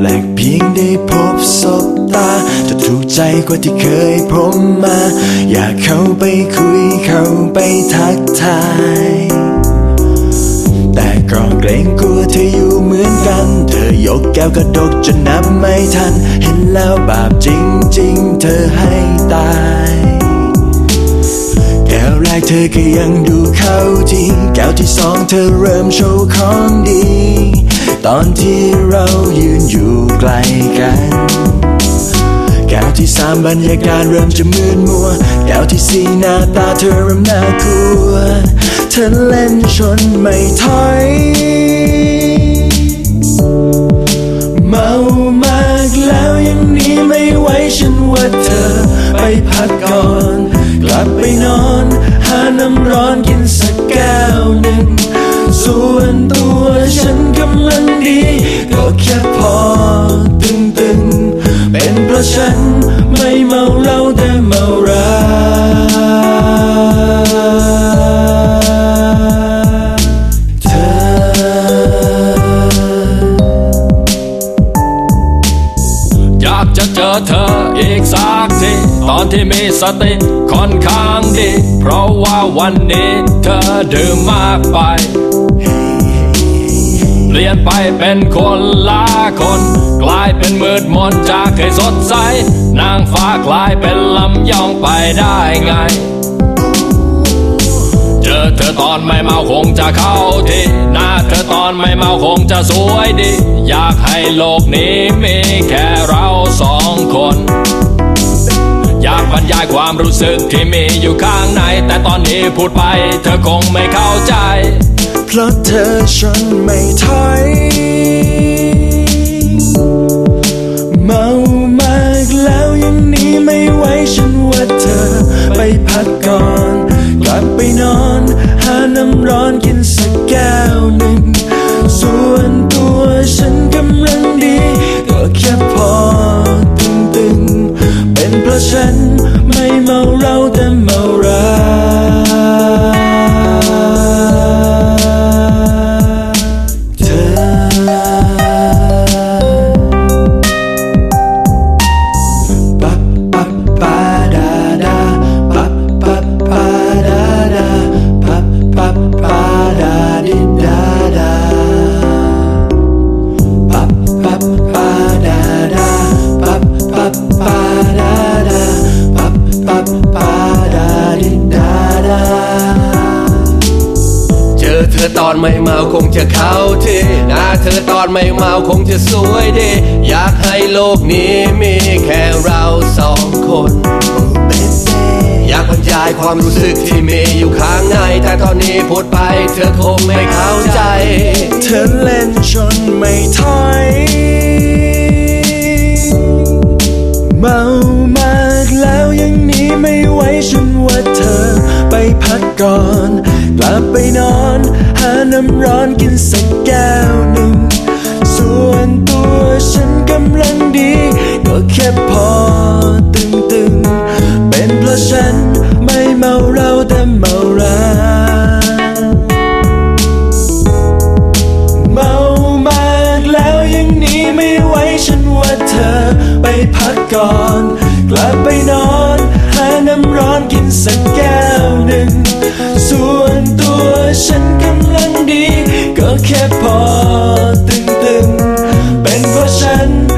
แลกเพียงได้พบศบตา จะถูกใจกว่าที่เคยพบมา อยากเข้าไปคุยเข้าไปทักทาย แต่ก็เกรงกลัวเธออยู่เหมือนกัน เธอยกแก้วกระดกจนนับไม่ทัน เห็นแล้วบาปจริงๆ เธอให้ตายแก้วแรกเธอก็ยังดูเข้าทีแก้วที่สองเธอเริ่มโชว์ของดี ตอนที่เรายืนอยู่ไกลกัน แก้วที่สามบรรยากาศเริ่มจะมืดมัว แก้วที่สี่หน้าตาเธอเริ่มน่ากลัว เธอเล่นชนไม่ถอยเมา ไม่เมาเหล้าแต่เมารักเธอ อยากจะเจอเธออีกสักทีตอนที่มีสติค่อนข้างดี เพราะว่าวันนี้เธอดื่มมากไป เปลี่ยนไปเป็นคนละคน กลายเป็นมืดมนจากเคยสดใส นางฟ้ากลายเป็นลำยองไปได้ไง เจอเธอตอนไม่เมาคงจะเข้าที่หน้าเธอตอนไม่เมาคงจะสวยดี อยากให้โลกนี้มีแค่เราสองคนอยากบรรยายความรู้สึกที่มีอยู่ข้างใน แต่ตอนนี้พูดไปเธอคงไม่เข้าใจ เพราะเธอฉันไม่ถอย อเธอตอนไม่เมาคงจะเข้าที่หน้าเธอตอนไม่เมาคงจะสวยดี อยากให้โลกนี้มีแค่เราสองคน อยากบรรยายความรู้สึกที่มีอยู่ข้างใน แต่ตอนนี้พูดไปเธอคงไม่เข้าใจ เธอเล่นชนไม่ถอยเมามากแล้วยังหนี้ไม่ไหวฉันว่าเธอไปพักก่อน กลับไปนอนำร้อนกินสักแก้วหนึ่ง ส่วนตัวฉันกำลังดี ก็แค่พอตึงตึงๆเป็นเพราะฉันไม่เมาเหล้าแต่เมารักเมามากแล้วยังหนีไม่ไหวฉันว่าเธอไปพักก่อน กลับไปนอนหาน้ำร้อนกินสักแก้วหนึ่ง ส่วนตัวฉันก นี้ก็แค่พอตึงๆ เป็นเพราะฉัน